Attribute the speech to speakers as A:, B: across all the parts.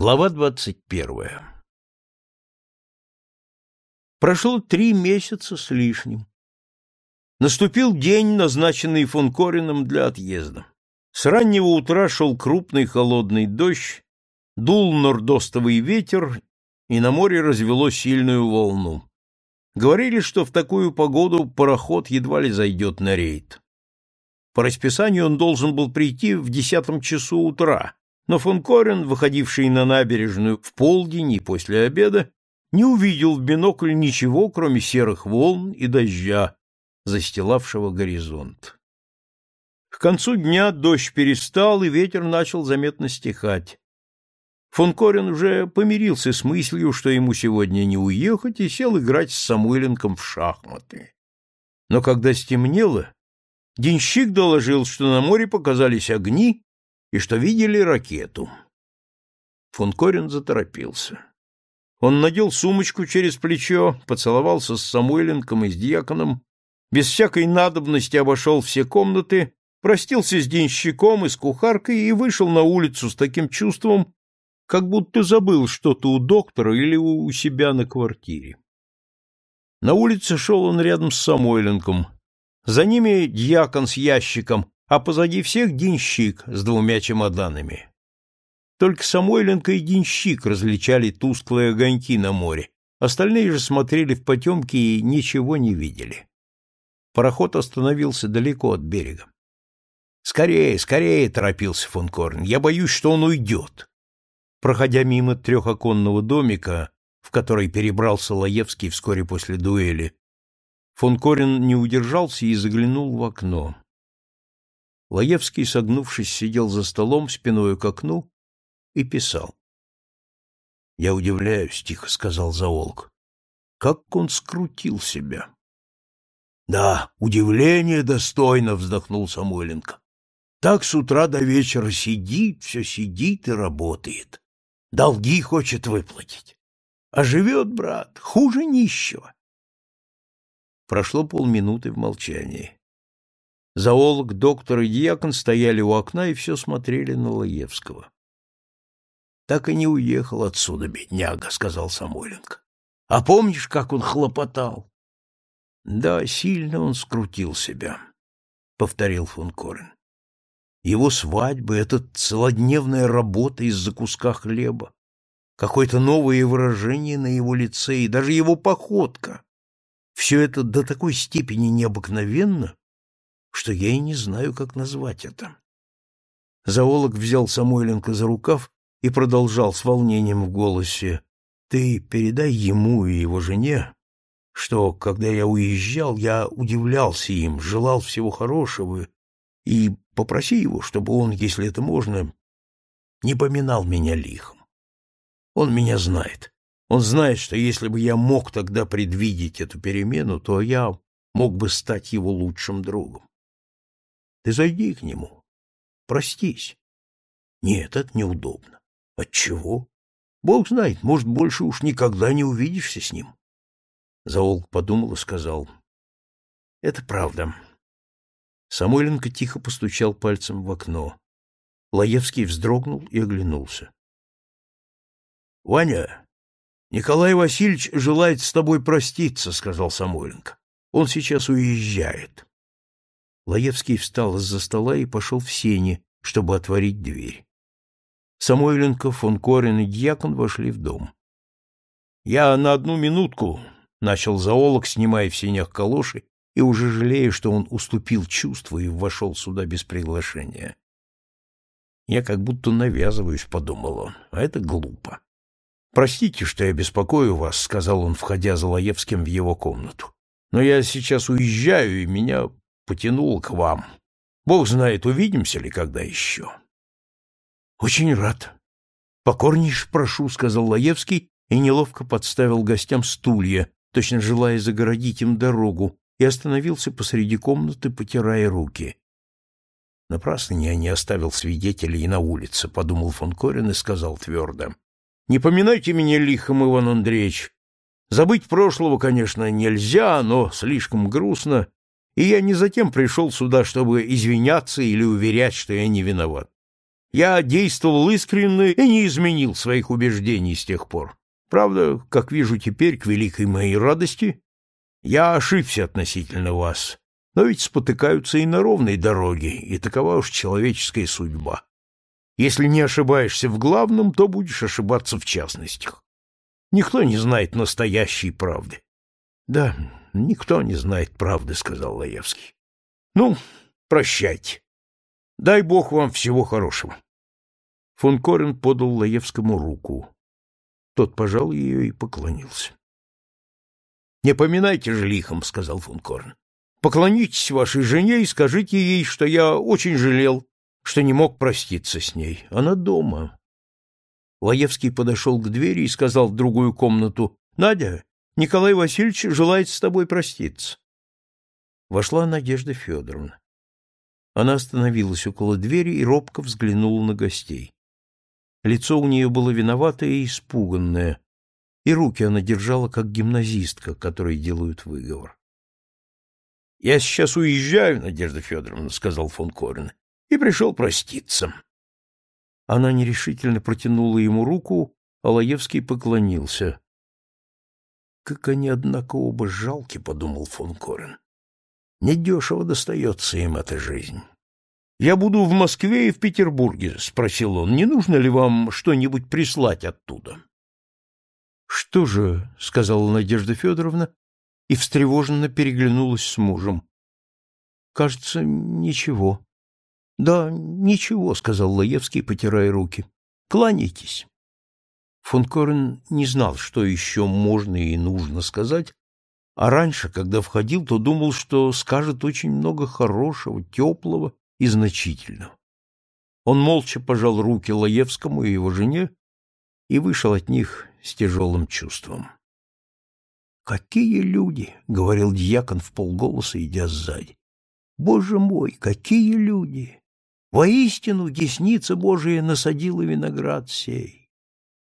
A: Глава двадцать первая Прошло три месяца с лишним. Наступил день, назначенный фон Корином для отъезда. С раннего утра шел крупный холодный дождь, дул нордостовый ветер, и на море развело сильную волну. Говорили, что в такую погоду пароход едва ли зайдет на рейд. По расписанию он должен был прийти в десятом часу утра, но фон Корен, выходивший на набережную в полдень и после обеда, не увидел в бинокль ничего, кроме серых волн и дождя, застилавшего горизонт. К концу дня дождь перестал, и ветер начал заметно стихать. Фон Корен уже помирился с мыслью, что ему сегодня не уехать, и сел играть с Самойленком в шахматы. Но когда стемнело, денщик доложил, что на море показались огни и что видели ракету. Фон Корен заторопился. Он надел сумочку через плечо, поцеловался с Самойленком и с дьяконом, без всякой надобности обошел все комнаты, простился с денщиком и с кухаркой и вышел на улицу с таким чувством, как будто забыл что-то у доктора или у себя на квартире. На улице шел он рядом с Самойленком. За ними дьякон с ящиком, а позади всех денщик с двумя чемоданами. Только Самойленко и денщик различали тусклые огоньки на море, остальные же смотрели в потемки и ничего не видели. Пароход остановился далеко от берега. «Скорее, скорее!» — торопился фон Корн. «Я боюсь, что он уйдет». Проходя мимо трехоконного домика, в который перебрался Лаевский вскоре после дуэли, фон Корин не удержался и заглянул в окно. Лаевский, согнувшись, сидел за столом спиной к окну и писал. — Я удивляюсь, — тихо сказал Заолк. — Как он скрутил себя! — Да, удивление достойно, — вздохнул Самойленко. Так с утра до вечера сидит, все сидит и работает. Долги хочет выплатить. А живет, брат, хуже нищего. Прошло полминуты в молчании. Зоолог, доктор и диакон стояли у окна и все смотрели на Лаевского. Так и не уехал отсюда, бедняга, — сказал Самойленко. — А помнишь, как он хлопотал? — Да, сильно он скрутил себя, — повторил фон Корен. Его свадьба — это целодневная работа из-за куска хлеба, какое-то новое выражение на его лице и даже его походка. Все это до такой степени необыкновенно, что я и не знаю, как назвать это. Зоолог взял Самойленко за рукав и продолжал с волнением в голосе. «Ты передай ему и его жене, что, когда я уезжал, я удивлялся им, желал всего хорошего, и попроси его, чтобы он, если это можно, не поминал меня лихом. Он меня знает. Он знает, что если бы я мог тогда предвидеть эту перемену, то я мог бы стать его лучшим другом. Ты зайди к нему, простись. Нет, это неудобно. Отчего? Бог знает, может, больше уж никогда не увидишься с ним. Заолк подумал и сказал. — Это правда. Самойленко тихо постучал пальцем в окно. Лаевский вздрогнул и оглянулся. — Ваня, Николай Васильевич желает с тобой проститься, — сказал Самойленко. — Он сейчас уезжает. Лаевский встал из-за стола и пошел в сени, чтобы отворить дверь. Самойленко, фон Корин и Дьякон вошли в дом. — Я на одну минутку, — начал зоолог, снимая в сенях калоши и уже жалея, что он уступил чувству и вошел сюда без приглашения. «Я как будто навязываюсь», — подумал он, — «а это глупо». «Простите, что я беспокою вас», — сказал он, входя за Лаевским в его комнату. «Но я сейчас уезжаю, и меня потянуло к вам. Бог знает, увидимся ли когда еще». Очень рад. Покорнейше прошу, сказал Лаевский и неловко подставил гостям стулья, точно желая загородить им дорогу, и остановился посреди комнаты, потирая руки. Напрасно я не оставил свидетелей на улице, подумал фон Корин и сказал твердо. Не поминайте меня лихом, Иван Андреевич. Забыть прошлого, конечно, нельзя, но слишком грустно, и я не затем пришел сюда, чтобы извиняться или уверять, что я не виноват. Я действовал искренне и не изменил своих убеждений с тех пор. Правда, как вижу теперь, к великой моей радости, я ошибся относительно вас, но ведь спотыкаются и на ровной дороге, и такова уж человеческая судьба. Если не ошибаешься в главном, то будешь ошибаться в частностях. Никто не знает настоящей правды. — Да, никто не знает правды, — сказал Лаевский. — Ну, прощайте. Дай Бог вам всего хорошего. Фон Корен подал Лаевскому руку. Тот пожал ее и поклонился. — Не поминайте же лихом, — сказал фон Корн. — Поклонитесь вашей жене и скажите ей, что я очень жалел, что не мог проститься с ней. Она дома. Лаевский подошел к двери и сказал в другую комнату, — Надя, Николай Васильевич желает с тобой проститься. Вошла Надежда Федоровна. Она остановилась около двери и робко взглянула на гостей. Лицо у нее было виноватое и испуганное, и руки она держала, как гимназистка, которой делают выговор. — Я сейчас уезжаю, Надежда Федоровна, — сказал фон Корин и пришел проститься. Она нерешительно протянула ему руку, а Лаевский поклонился. «Как они, однако, оба жалки», — подумал фон Корен. «Недешево достается им эта жизнь». «Я буду в Москве и в Петербурге», — спросил он. «Не нужно ли вам что-нибудь прислать оттуда?» «Что же?» — сказала Надежда Федоровна и встревоженно переглянулась с мужем. «Кажется, ничего». Да, ничего, сказал Лаевский, потирая руки. Кланяйтесь. Фон Корен не знал, что еще можно и нужно сказать, а раньше, когда входил, то думал, что скажет очень много хорошего, теплого и значительного. Он молча пожал руки Лаевскому и его жене и вышел от них с тяжелым чувством. «Какие люди!» — говорил дьякон в полголоса, идя сзади. «Боже мой, какие люди! Воистину десница Божия насадила виноград сей.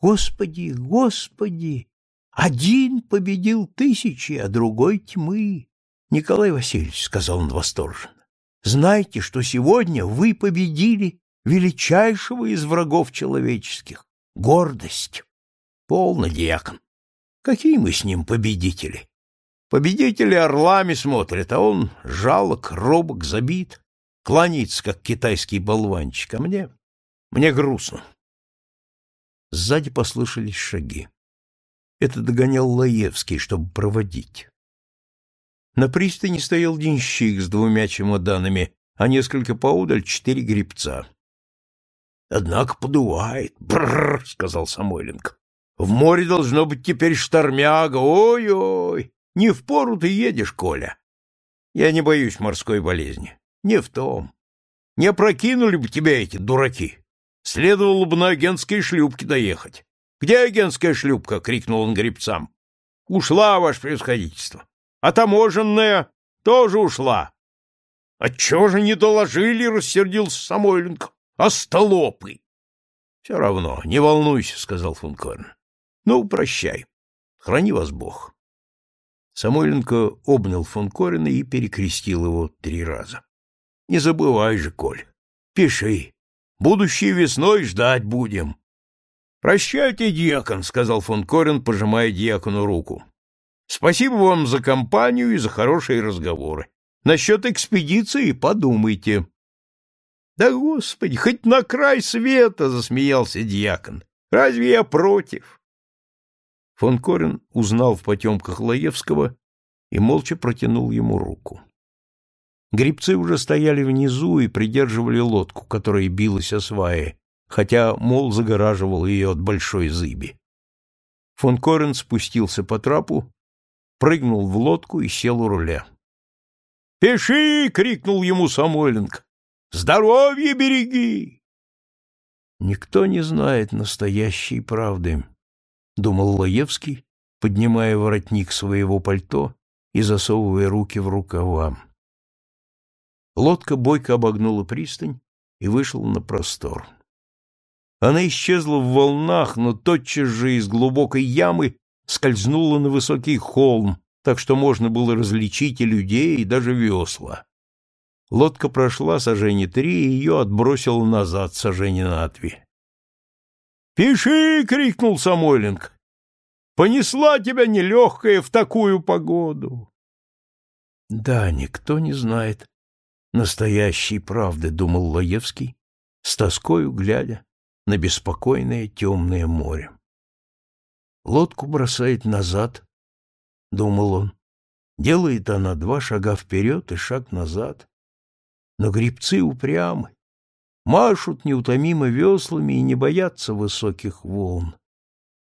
A: Господи, Господи! Один победил тысячи, а другой тьмы. Николай Васильевич, — сказал он восторженно, — знайте, что сегодня вы победили величайшего из врагов человеческих — гордость. Полно, диакон. Какие мы с ним победители? Победители орлами смотрят, а он жалок, робок, забит кланяется, как китайский болванчик, а мне... мне грустно. Сзади послышались шаги. Это догонял Лаевский, чтобы проводить. На пристани стоял денщик с двумя чемоданами, а несколько поудаль четыре гребца. — Однако подувает, бррр, — сказал Самойленко. — В море должно быть теперь штормяга, ой-ой! Не в пору ты едешь, Коля. Я не боюсь морской болезни. Не в том. Не опрокинули бы тебя эти дураки. Следовало бы на агентской шлюпке доехать. Где агентская шлюпка? крикнул он гребцам. Ушла, ваше превосходительство. А таможенная тоже ушла. Отчего же не доложили, рассердился Самойленко. Остолопы. Все равно, не волнуйся, сказал фон. Ну, прощай. Храни вас Бог. Самойленко обнял фон Корена и перекрестил его три раза. Не забывай же, Коль. Пиши. Будущей весной ждать будем. Прощайте, дьякон, сказал фон Корен, пожимая дьякону руку. Спасибо вам за компанию и за хорошие разговоры. Насчет экспедиции подумайте. Да, Господи, хоть на край света, засмеялся дьякон. Разве я против? Фон Корен узнал в потемках Лаевского и молча протянул ему руку. Грибцы уже стояли внизу и придерживали лодку, которая билась о сваи, хотя мол загораживал ее от большой зыби. Фон Корен спустился по трапу, прыгнул в лодку и сел у руля. «Пиши!» — крикнул ему Самойленко. «Здоровье береги!» «Никто не знает настоящей правды», — думал Лаевский, поднимая воротник своего пальто и засовывая руки в рукава. Лодка бойко обогнула пристань и вышла на простор. Она исчезла в волнах, но тотчас же из глубокой ямы скользнула на высокий холм, так что можно было различить и людей, и даже весла. Лодка прошла сожжение три, и ее отбросило назад сожжение на две. «Пиши!» — крикнул Самойленко. «Понесла тебя нелегкая в такую погоду!» Да, никто не знает настоящей правды, — думал Лаевский, с тоскою глядя на беспокойное темное море. Лодку бросает назад, — думал он. Делает она два шага вперед и шаг назад. Но грибцы упрямы, машут неутомимо веслами и не боятся высоких волн.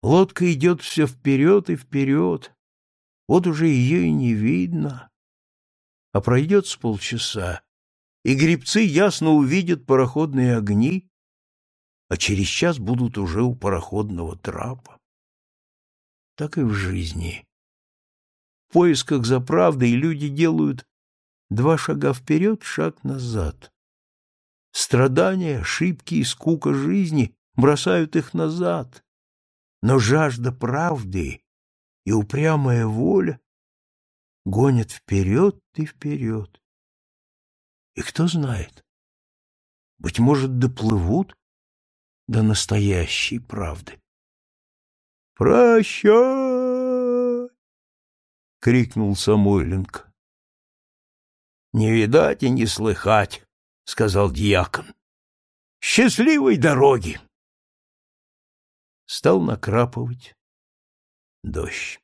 A: Лодка идет все вперед и вперед. Вот уже ее и не видно. А пройдет с полчаса, и грибцы ясно увидят пароходные огни, а через час будут уже у пароходного трапа. Так и в жизни. В поисках за правдой люди делают два шага вперед, шаг назад. Страдания, ошибки и скука жизни бросают их назад, но жажда правды и упрямая воля гонят вперед и вперед. И кто знает, быть может, доплывут до настоящей правды. «Прощай!» — крикнул Самойленко. «Не видать и не слыхать», — сказал дьякон. «Счастливой дороги!» Стал накрапывать дождь.